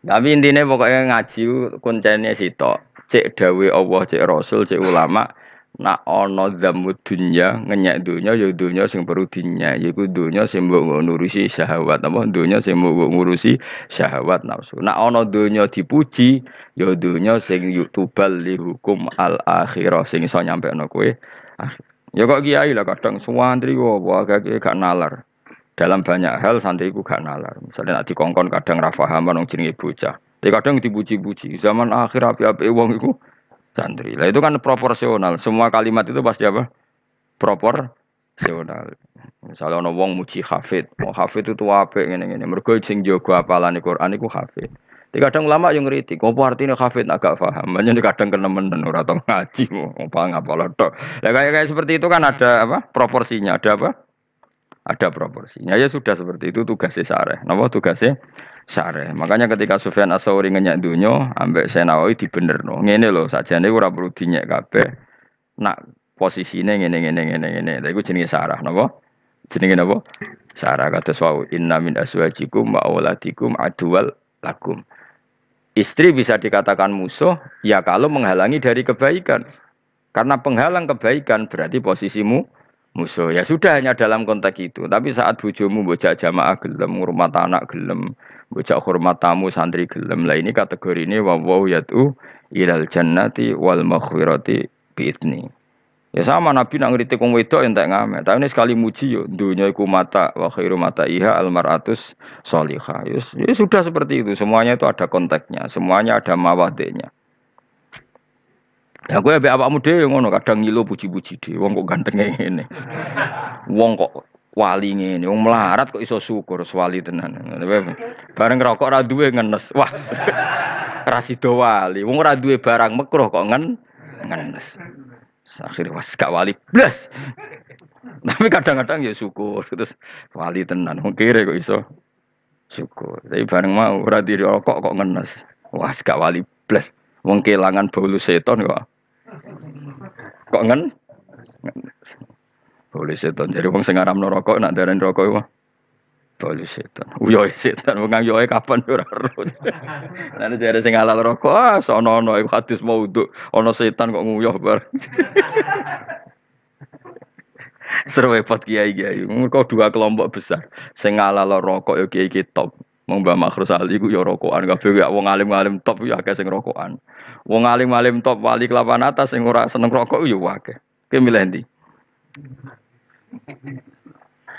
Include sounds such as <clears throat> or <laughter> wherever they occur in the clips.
Tapi intinya pokoknya ngaji kuncinya sitok. Cek dawe Allah, cek Rasul, cek ulama. Nak ono zamud dunya ngenyak dunya ya dunya sing perlu dinya yaiku dunya sing mbok ngurusi syahwat apa dunya sing mbok ngurusi syahwat nafsu nak ono dunya dipuji ya dunya sing yutubal li hukum al akhirah sing iso nyampe kowe ya kok kiai lah kadang suwantri kok agak gak nalar dalam banyak hal santri ku gak nalar misalnya nak dikongkon kadang ra paham nang jenenge bocah tapi kadang dipuji-puji zaman akhir api-api wong iku santri. Lah itu kan proporsional. Semua kalimat itu pasti apa? Proporsional. Misalnya ono wong muji hafid, mau hafid itu apik ngene-ngene. Mergo sing jaga apalane Quran iku hafid. Di kadang ulama yang ngeritik, apa artinya hafid agak paham. Di kadang kenemen ora tau ngaji, paham apa tok. Lah kayak kayak seperti itu kan ada apa? Proporsinya, ada apa? Ada proporsinya. Ya sudah seperti itu tugasnya sareh. Napa tugasnya? syareh. Makanya ketika Sufyan Asauri ngenyak dunyo, ambek Senawi. Ngene loh, saja nih ora perlu dinyak kabeh. Nak posisinya ngene ngene ngene ngene. Tapi gue jenenge sarah, nopo? Jenenge nopo? Sarah kata wau inna min aswajikum wa auladikum adual lakum. Istri bisa dikatakan musuh ya kalau menghalangi dari kebaikan. Karena penghalang kebaikan berarti posisimu musuh. Ya sudah hanya dalam konteks itu. Tapi saat bujumu bocah jamaah gelem, rumah anak gelem, bocah hormat tamu santri gelem lah ini kategori ini wawaw yatu ilal jannati wal makhwirati biitni ya sama nabi nak ngritik wong wedok entek ngame tapi ini sekali muji yo dunia iku mata wa khairu mata iha al maratus solihah ya, ya sudah seperti itu. Semuanya itu ada konteksnya. Semuanya ada mawadenya Ya ya apa muda yang ngono kadang ngilu puji-puji deh, wong kok ganteng ini, wong kok wali ngene. Wong melarat kok iso syukur wali tenan. Bareng rokok ora duwe ngenes. Wah <laughs> ra sida wali. Wong ora duwe barang mekruh kok ngen ngenes. Akhirnya was gak wali blas. Tapi kadang-kadang ya syukur terus wali tenan. Wong kire kok iso syukur. Tapi bareng mau ora rokok kok ngenes. Wah gak wali blas. Wong kelangan bolu seton kok kok ngen boleh setan. Jadi wong sing ngaramno rokok nak darani rokok iku boleh setan. Uyo <laughs> setan wong yo kapan ora ero. Lan jare sing halal rokok ah sono-ono iku hadis maudhu. Ana setan kok nguyuh bareng. <laughs> Seru repot kiai kiai. Mereka dua kelompok besar. Sing halal rokok yo kiai kiai top. Wong Mbah Makhrus Ali ku yo rokokan kabeh ya wong alim-alim top yo akeh sing rokokan. Wong alim-alim top wali kelapan atas sing ora seneng rokok yo akeh. Ki milih?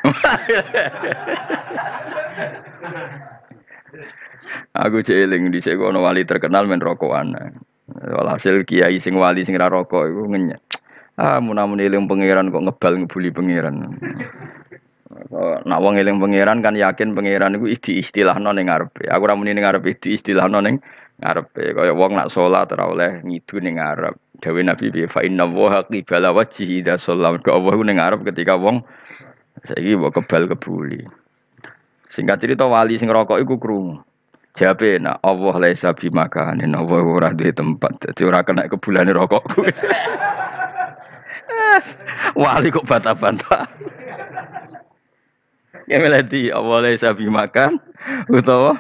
<laughs> Aku celing di sekono wali terkenal men rokokan. Walhasil kiai sing wali sing rokok iku ngenyek. Ah munamun eling pangeran kok ngebal ngebuli pangeran. Nak wong eling pangeran kan yakin pangeran iku isti istilahno ning ngarepe. Aku ora muni ning ngarepe di istilahno ning ngarepe. Kaya wong nak salat ora oleh ngidu ning ngarep. Nabi bi fa inna wa qibala wajhi idza sallam ke Allah ning ngarep ketika wong saiki mbok kebal kebuli. Singkat cerita wali sing rokok iku krungu. Jabe nak Allah laisa bi makanin Allah ora duwe tempat. Dadi ora kena kebulane rokokku. <laughs> wali kok bata-bata. Ya melati Allah laisa bi makan utawa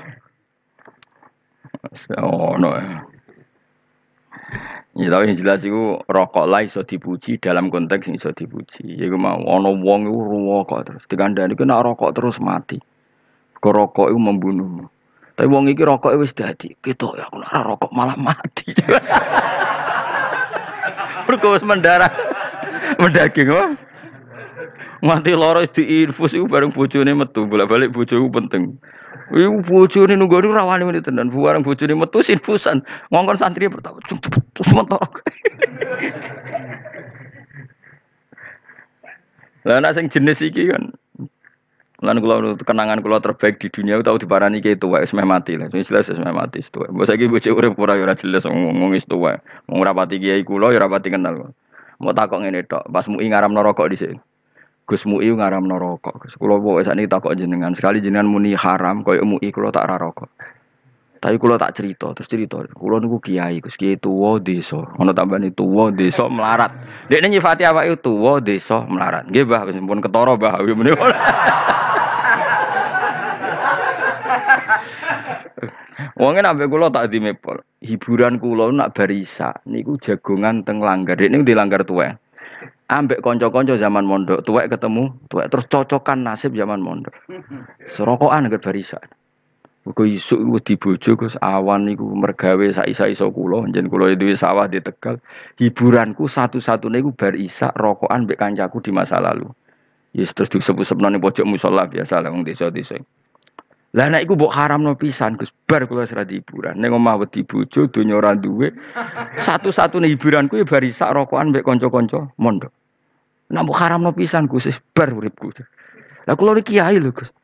Oh no. Ya tapi yang jelas itu rokok lah iso dipuji dalam konteks iso dipuji. Ya mau ono wong itu rokok terus. Dikandani kena rokok terus mati. Ke rokok itu membunuhmu. Tapi wong iki rokok wis dadi. Gitu ya aku nak rokok malah mati. <laughs> Mergo wis mendarah. Mendaging wah. Mati loro diinfus iku bareng bojone metu. Bolak-balik bojoku penting. Iku bojone nunggu ora wani menit tenan. Buareng bojone metu infusan. Ngongkon santri pertama terus mentok. <laughs> Lah anak sing jenis iki kan Lan kula kenangan kula terbaik di dunia tahu diparani ki itu wis meh mati lah. Wis jelas wis meh mati itu. Mbok saiki bojo urip ora ora jelas ngomong wis tuwa. Wong ora pati kiai kula ya ora pati kenal. Mau takok ngene tok, pas mu ngaramno rokok dhisik. Gus Mui ngaram rokok. Gus kula pokoke sakniki takok jenengan. Sekali jenengan muni haram koyo Mui kula tak ra rokok. Tapi kula tak cerita, terus cerita. Kula niku kiai, Gus kiai tuwa desa. Ana tambane tuwa desa melarat. Dekne nyifati awake tuwa desa melarat. Nggih, Mbah, wis pun ketara, Mbah. Wong ambek kula tak dimepol. Hiburan kula nak barisa niku jagongan teng langgar. Ini di langgar tuwek. Ambek kanca-kanca zaman mondok, tuwek ketemu, tuwek terus cocokan nasib zaman mondok. <laughs> Serokokan anggar barisa. Kok isuk wedi bojo Gus awan niku mergawe sak-isa kula, njen kula duwe sawah di Tegal. Hiburanku satu-satunya iku bar isak rokokan mbek kancaku di masa lalu. Yes terus disebut-sebut ning pojok musala biasa lah wong desa-desa. Lah nek iku mbok haramno pisan Gus, bar kula serah hiburan. Ning omah wedi bojo donya ora duwe. <laughs> Satu-satunya hiburanku ya bar isak rokokan mbek kanca-kanca mondok. Nek mbok haramno pisan Gus, bar uripku. Lah kula iki kiai lho Gus.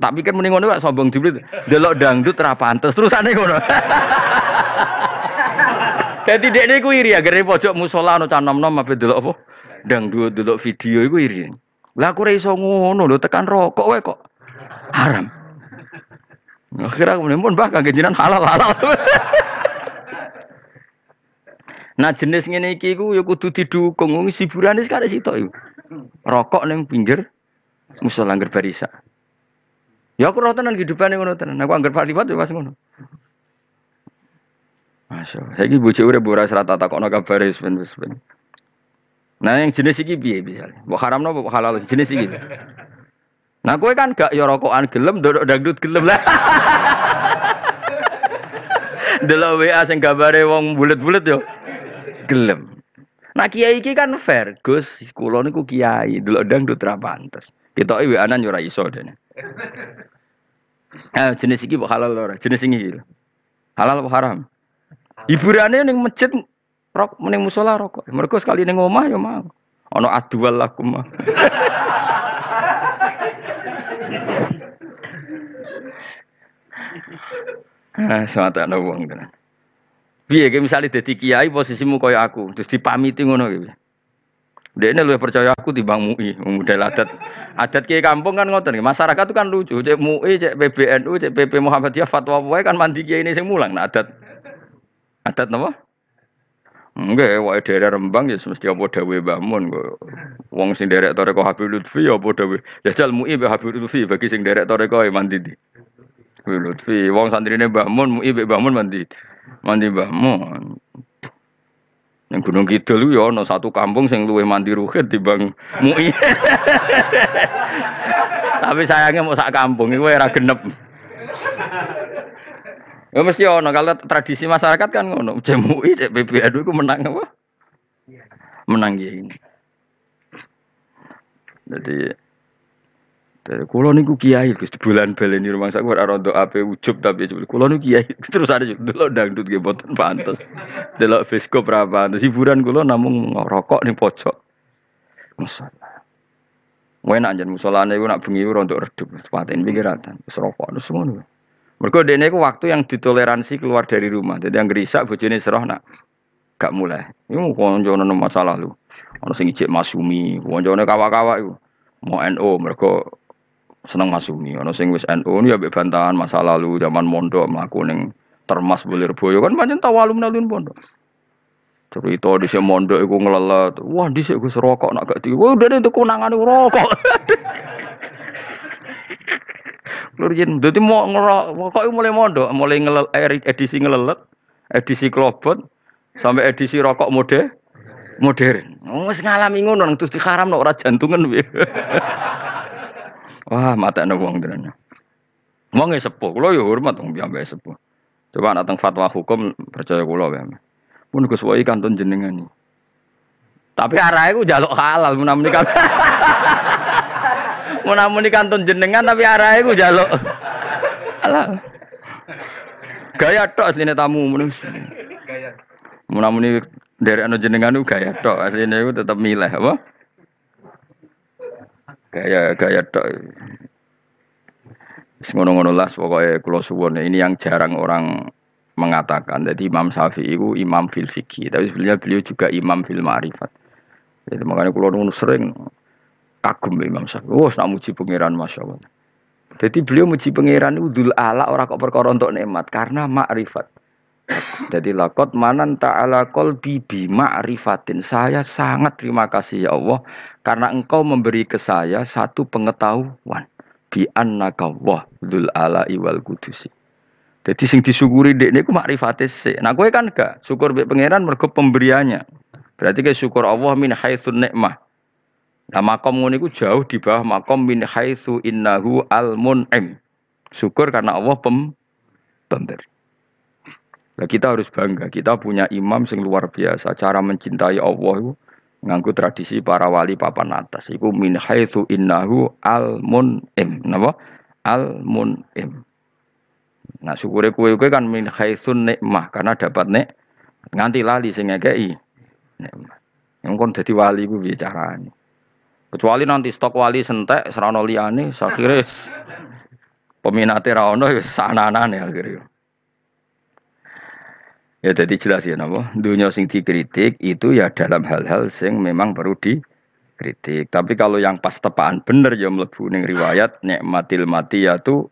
Tak pikir mending ngono Pak sombong jeblit. Delok dangdut ra pantes terusane ngono. <laughs> Dadi dekne iku iri agar pojok musala ono cah nom-nom ape delok apa? Dangdut delok video iku iri. Lah aku ora iso ngono lho tekan rokok wae kok haram. Akhirnya kemudian pun bahkan kejinan halal halal. <laughs> nah jenis ngene iki ku ya kudu didukung wong hiburan wis kare sitok iku. Rokok ning pinggir musala angger barisa. Ya aku roh tenan kehidupane ngono tenan. Aku anggere Pak ya pas ngono. Masya Allah. Saya bojo urip ora serata takokno kabare ben ben. Nah yang jenis iki piye misalnya? Mbok haramno mbok halal jenis iki. Nah kowe kan gak ya rokokan gelem ndodok dangdut gelem lah. <laughs> Delok WA sing gambare wong bulet-bulet yo gelem. Nah kiai iki kan fair, Gus. Kula niku kiai, delok dangdut ra pantes. Ketoke WA-an yo ora iso dene. Eh, jenis iki halal ora? Jenis ini halal apa haram? Hiburannya ning masjid rok ning musola rokok. Mereka sekali ning omah ya mau. Ono adual lakum <laughs> Ah, semata ana wong tenan. Piye ge misale dadi kiai posisimu kaya aku, terus dipamiti ngono iki. Ini lebih percaya aku di bang MUI, model adat. Adat kiai kampung kan ngoten, masyarakat itu kan lucu. Cek MUI, cek PBNU, cek PP Muhammadiyah, fatwa wae kan mandi kiai ini sing mulang. Nah, adat adat napa? Enggak, wae daerah Rembang ya mesti apa dawe bangun kok. Wong sing derek toreko Habib Lutfi ya apa dawe. Jajal MUI be Habib Lutfi bagi sing derek toreko ya mandi di. Habib Lutfi, wong santrine Mbah MUI be mandi. Mandi Mbah. Yang Gunung Kidul ya ana satu kampung sing luwih mandi ruhid bang MUI. <laughs> Tapi sayangnya mau sak kampung iku ora genep. Ya mesti ono kalau tradisi masyarakat kan ngono. MUI cek PBNU iku menang apa? Menang ini. Jadi dari kulo niku kiai Gus bulan rumah saya ora rondo ape ujub tapi kulo niku kiai <laughs> terus ada delok dangdut nggih boten pantes. Delok bioskop ra pantes. Hiburan kulo namung rokok ning pojok. Masalah. Wena anjen musolane iku nak bengi ora untuk redup, paten pikiratan, wis rokok terus ngono. Mergo dene iku waktu yang ditoleransi keluar dari rumah. Jadi yang gerisak bojone serah nak gak mulai. Iku koncone masalah lu. Ono sing ijek masumi, koncone kawak-kawak iku. Mau NO mergo seneng masumi. Ono sing wis NU ya mbek bantahan masa lalu zaman mondok mlaku ning Termas Boyo kan pancen tau alumni alun pondok. Cerita di mondok iku ngelelet. Wah, di sini gue rokok nak gak di. Wah, udah itu kunangan rokok. <laughs> Lurjin, jadi mau ngerokok kok mulai mondok, mulai ngelel edisi ngelelet, edisi klobot, sampai edisi rokok mode modern. Wes ngalami ngono terus diharam ora jantungan <laughs> Wah, mata ana wong tenan. Wong sepuh, kula ya hormat wong piyambake sepuh. Coba nak teng fatwa hukum percaya kula wae. Mun Gus Woi kantun jenengan. Tapi arahe ku jaluk halal mun kan. <laughs> Mun kantun jenengan tapi arahe ku jaluk halal. Gaya tok asline tamu mun. Gaya. Mun dari anu jenengan ku gaya tok asline ku tetep milih apa? Gaya gaya tok. Ngono-ngono las pokoknya kulo suwon ini yang jarang orang mengatakan. Jadi Imam Syafi'i itu imam fil fikih, tapi sebenarnya beliau juga imam fil ma'rifat. Jadi makanya kulo sering kagum Imam Syafi'i. Oh, nak muji pangeran masya Allah. Jadi beliau muji pangeran itu dul ala orang kok perkara untuk nikmat karena ma'rifat. Jadi lakot manan ta'ala kolbi bi ma'rifatin. Saya sangat terima kasih ya Allah. Karena engkau memberi ke saya satu pengetahuan. Bi annaka wah dul ala iwal kudusi. Jadi sing disyukuri dek niku makrifate sik. Nah kowe kan gak syukur mbek pangeran mergo pemberiannya. Berarti ke syukur Allah min haitsun nikmah. Nah makom ngono iku jauh di bawah makom min haitsu innahu al mun'im. Syukur karena Allah pem pemberi. Nah, kita harus bangga, kita punya imam sing luar biasa. Cara mencintai Allah itu nganggu tradisi para wali papan atas. Iku min haitsu innahu al mun'im. Napa? Al mun'im. Nah syukure kue kue kan min haitsun nikmah karena dapat nek nganti lali sing ngekei nikmah. Yang kon jadi wali ku bicara Kecuali nanti stok wali sentek serano liane, akhirnya peminatnya rawono ya sananane akhirnya. Ya jadi jelas ya napa, dunia sing dikritik itu ya dalam hal-hal sing memang perlu dikritik. Tapi kalau yang pas tepaan bener ya mlebu ning riwayat nikmatil mati ya tuh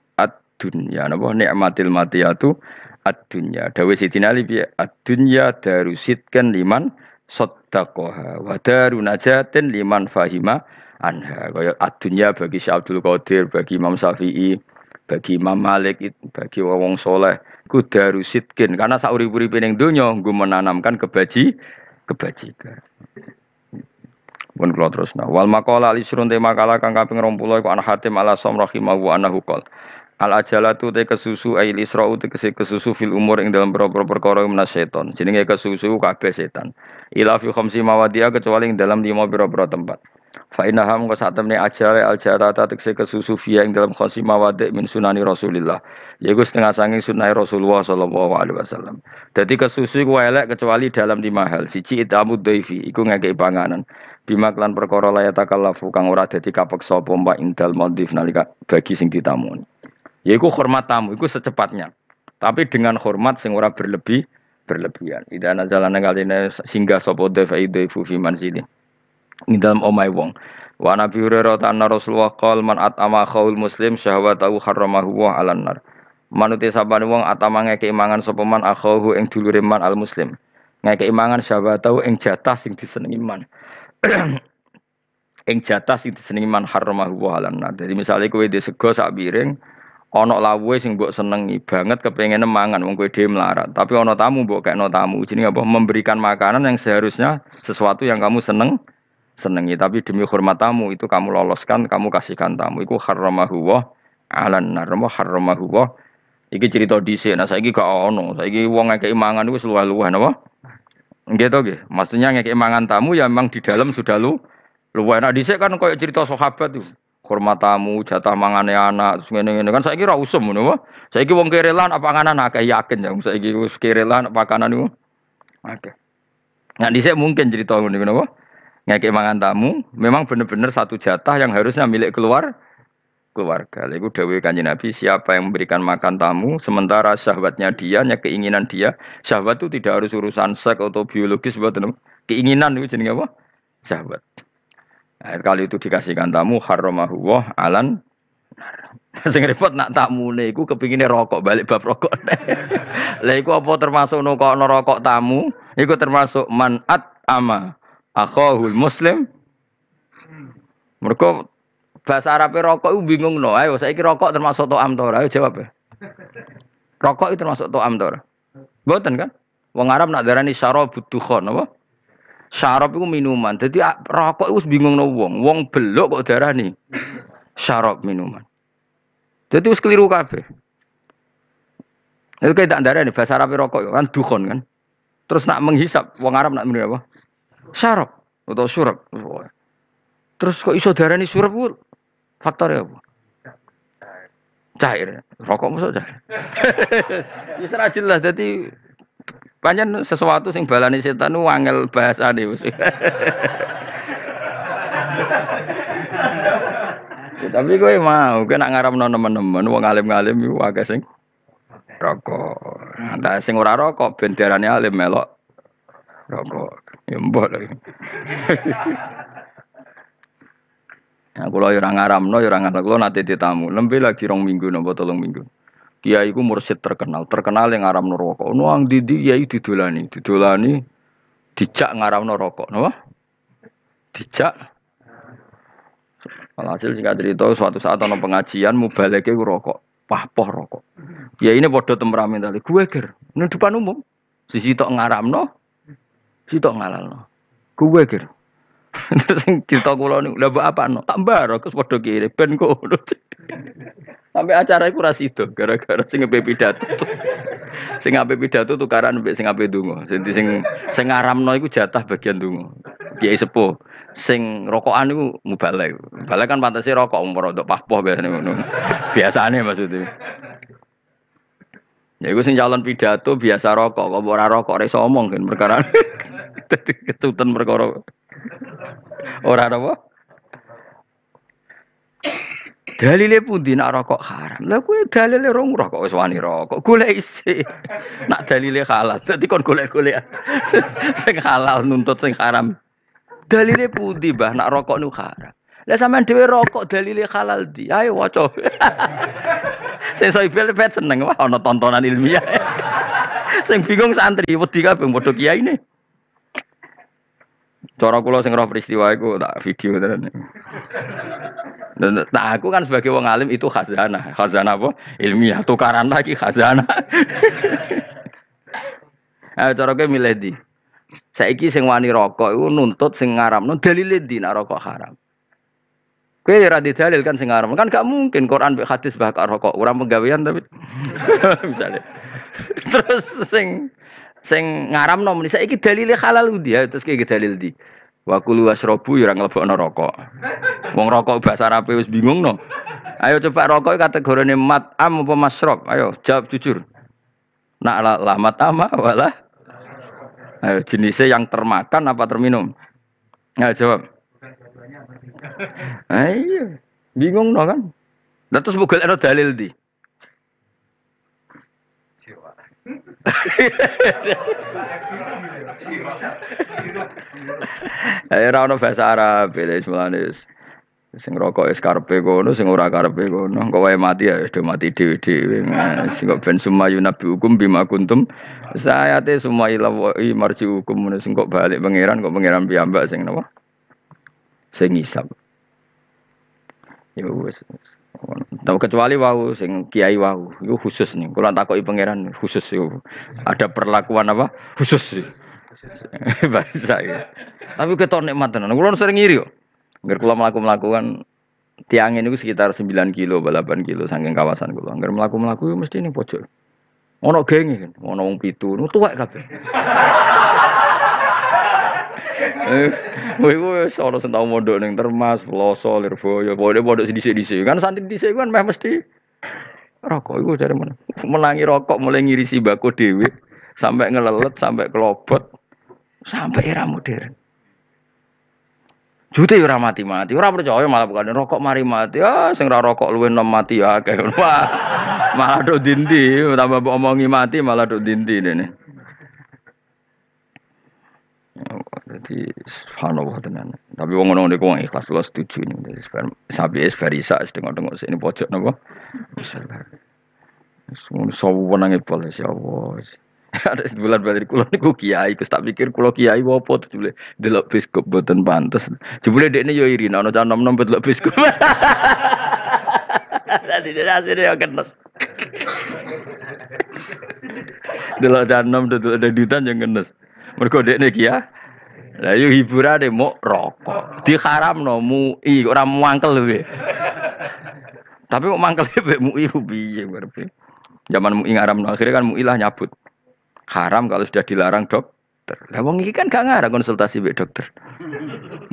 dunya napa nikmatil matiyatu ad-dunya dawe Sidina Ali piye ad-dunya darusitkan liman saddaqaha wa daru najatin liman fahima anha. Kaya ad-dunya bagi Syekh Abdul Qadir bagi Imam Syafi'i bagi Imam Malik bagi wong soleh ku darusitkin karena sauri-uripe ning donya nggo menanamkan kebaji kebajikan. Pun kula terusna wal maqala al isrun te makalah kang kaping 20 iku ana Hatim ala Som rahimahu anahu qol Al ajalatu te kesusu ail isra'u te kesusu fil umur ing dalam beberapa perkara minas seton. Jenenge kesusu kabeh setan. Ila fi khamsi mawadia kecuali ing dalam lima beberapa tempat. Fa inna ham sak temne ajale al jarata tekse kesusu fiya ing dalam khamsi mawadi min sunani Rasulillah. Yaiku setengah sanging sunai Rasulullah sallallahu alaihi wasallam. Dadi kesusu iku elek kecuali dalam lima hal. Siji itamu dhaifi iku ngekeki panganan. Bima klan perkara layatakallafu kang ora dadi kapeksa pompa ing dal madhif nalika bagi sing ditamuni. Yaiku hormat tamu, itu secepatnya. Tapi dengan hormat sing ora berlebih berlebihan. Ida nazalan kaline singgah sapa defa idaifu fi manzili. Ing dalam omai wong. Wa Nabi Hurairah anna Rasulullah qol man atama khaul muslim syahwatahu harramahu wa alan nar. Manute sabane wong atama ngeke imangan sapa man akhahu ing dulure man al muslim. Ngeke imangan syahwatahu ing jatah sing disenengi man. <clears throat> ing jatah sing disenengi man harramahu wa alan nar. Jadi misalnya kowe di sego sak piring Ono lawuhe sing mbok senengi banget kepengen mangan wong kowe dhewe melarat. Tapi ono tamu mbok kekno tamu. Jenenge apa? Memberikan makanan yang seharusnya sesuatu yang kamu seneng senengi. Tapi demi hormat tamu itu kamu loloskan, kamu kasihkan tamu. Iku haramahu wa alan nar haramahu. Iki cerita dhisik. Nah saiki gak ono. Saiki wong ngekeki mangan iku luwih-luwih napa? Nggih to nggih. Maksudnya ngekeki mangan tamu ya memang di dalam sudah lu luwih. Nah dhisik kan koyo cerita sahabat tuh hormat tamu, jatah mangane anak, terus ngene-ngene kan saiki ora usum ngono wae. Saiki wong kerelan apa panganan akeh yakin ya saiki wis kerelan apa panganan niku akeh. Nah dhisik mungkin cerita ngono napa? Ngekek mangan tamu, memang benar-benar satu jatah yang harusnya milik keluar keluarga. Lalu dawe kanjeng Nabi, siapa yang memberikan makan tamu, sementara syahwatnya dia, ya keinginan dia, syahwat itu tidak harus urusan seks atau biologis, buat keinginan itu jenenge apa? Syahwat. Nah, kali itu dikasihkan tamu haramahu wa alan <laughs> sing repot nak tamu iku kepingine rokok balik bab rokok. <laughs> Lah iku apa termasuk nukokno rokok tamu? Iku termasuk manat ama akhahul muslim. Mereka bahasa Arab rokok itu bingung no. Ayo saya kira rokok termasuk to'am tora. Ayo jawab ya. Rokok itu termasuk to'am tora. Boten kan? Wong Arab nak darani syarabud dukhan apa? Syarab itu minuman. Jadi ah, rokok itu bingung no wong. Wong belok kok darah nih. Syarab minuman. Jadi harus keliru kabeh. Itu kayak tak darah nih bahasa Arab rokok kan dukhon kan. Terus nak menghisap wong Arab nak minum apa? Syarab atau surab. Terus kok iso darah nih surab itu faktornya apa? Cair. Rokok masuk cair. <laughs> Ya jelas. Jadi Panjen sesuatu sing balani setan nu angel bahasane wis. ya, <laughs> tapi gue mau, gue nak ngaram teman-teman, wong alim-alim itu agak sing rokok. Nah, sing ora rokok, benderane alim melok rokok. Ya mbok lagi. Ya kula yo ora ngaramno, yo ora nate ditamu. Lembe lagi rong minggu napa tolong minggu. Kiai ku mursyid terkenal, terkenal yang ngaram rokok. Nuang didi kiai didolani, didolani dijak ngaram rokok, napa? Dijak. Alhasil singkat cerita suatu saat ana pengajian mubaleke ku rokok. pahpoh rokok. Ya ini bodoh temperamental. Gue ger, ini depan umum. Sisi tok ngaramno, sisi tok ngalalno. Gue ger. <laughs> Terus cerita kula niku, lha apa no? Tak mbaro kes padha kiri ben kok Sampai acara iku ra sido gara-gara sing ngepe pidato. sing ngape pidato tukaran mbek sing ngape donga. Sing sing iku jatah bagian donga. Kiai sepuh. Sing rokokan iku mubalek. Mubalek kan pantese rokok umur untuk pahpoh biasane ngono. Biasane maksudnya. Ya iku sing calon pidato biasa rokok, kok ora rokok ora iso omong kan perkara. <laughs> Dadi ketutan perkara. Ora apa? Dalile pundi nak rokok haram? Lah kuwi dalile rong rokok wis wani rokok. Golek isi. Nak dalile halal. Dadi kon golek-golek <laughs> sing halal nuntut sing haram. Dalile pundi, Mbah, nak rokok nu haram? Lah sampean dhewe rokok dalile halal di. Ayo waca. <laughs> Sing soibel pet seneng wah ana tontonan ilmiah. <laughs> Sing bingung santri wedi kabeh padha kiai ne. Cara kula sing roh peristiwa iku tak video tenan. Nah aku kan sebagai wong alim itu khazanah. Khazanah apa? Ilmiah. Tukaran lagi khazanah. <laughs> Ayo cara kowe milih di. Saiki sing wani rokok iku nuntut sing ngaramno dalile di nak rokok haram. Kowe ora dalil kan sing ngaram. Kan gak mungkin Quran mbek hadis bakal rokok orang penggawean tapi <laughs> misalnya. Terus sing sing ngaramno muni saiki dalile halal dia terus kayak dalil di. Wa kulu wasrobu ya ora nglebokno rokok. Wong rokok bahasa Arab wis bingung no. Ayo coba rokok kategorine mat am apa masrob? Ayo jawab jujur. Nak lah, lah mat ama wala. Ayo jenisnya yang termakan apa terminum? Ayo jawab. Ayo. Bingung no kan? Lah terus bukan ada dalil di. <laughs> Ayo ora ono bahasa Arab, lha mulane sing rokok es karpe kono sing ora karpe kono kok wae mati ya sudah mati dhewe-dhewe sing kok ben sumayu nabi hukum bima kuntum sayate semua ilahi marji hukum. Sing kok balik pangeran kok pangeran piyambak sing napa? Sing ngisap ya wis Tahu kecuali wau sing kiai wau, itu khusus nih. Kalau takoki pangeran khusus itu. Ada perlakuan apa? Khusus sih. Bahasa ya. Tapi ketok nikmat tenan. Kulo sering ngiri kok. Angger kula mlaku-mlakukan tiang ini sekitar 9 kilo, 8 kilo saking kawasan kula. Angger mlaku-mlaku mesti ning pojok. Ono genge kan, ono wong pitu, tuwek kabeh. Kowe ku wis ana sing tau mondok ning Termas, Ploso, Lirboyo, pokoke pondok dhisik-dhisik. Kan santri dhisik kan meh mesti rokok iku dari mana? Melangi rokok mulai ngirisi bako dhewe sampai ngelelet sampai kelobot sampai era modern. Jute ora mati-mati, ora percaya malah bukan rokok mari mati. Ah sing ora rokok luwih nom mati ya akeh. <laughs> Malah do dindi, tambah omongi mati malah do dindi dene. Jadi subhanallah tenan. Tapi wong ngono niku wong ikhlas kula setuju nih. Jadi sapi es barisa setengah-tengah sini pojok napa. Bisa. Semua sawu wenange pol ya Allah. <laughs> Ada bulan balik kulo niku kiai, kus tak pikir kulo kiai apa tuh jebule delok biskop boten pantes. Jebule dekne yo iri ana cah nom-nom delok biskop. <laughs> Dadi asine yo kenes. <laughs> Delok cah nom delok ada dutan yang kenes. Mergo dekne kiai lah yo hiburane mau rokok. Diharamno mui ora mangkel kowe. Tapi kok mangkel <laughs> mbek mui piye berarti. Zaman mui ngaramno akhirnya kan mui lah nyabut. Haram kalau sudah dilarang dokter. Lah wong iki kan gak ngarang konsultasi mbek dokter.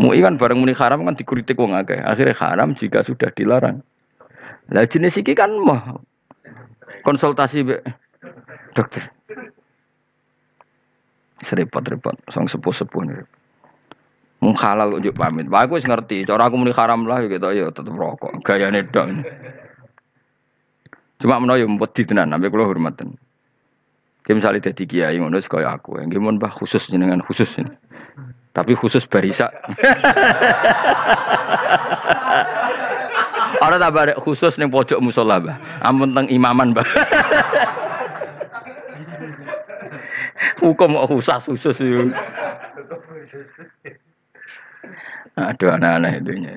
Mui kan bareng muni haram kan dikritik wong akeh. Akhirnya haram jika sudah dilarang. Lah jenis iki kan mah konsultasi mbek dokter. Serepot-repot, sang sepuh-sepuh nih. Mung halal ujuk pamit. Pak aku ngerti, cara aku muni haram lah gitu ya tetep rokok. Gayane tok. Cuma menawa yo di tenan, sampe kula hormaten. Ki misale dadi kiai ngono kaya aku, nggih mun Mbah khusus jenengan khusus ini. Tapi khusus barisa. <laughs> Ora tambah khusus ning pojok musola, Mbah. Ampun teng imaman, Mbah. <laughs> Hukum kok khusus khusus itu. Aduh anak-anak itunya.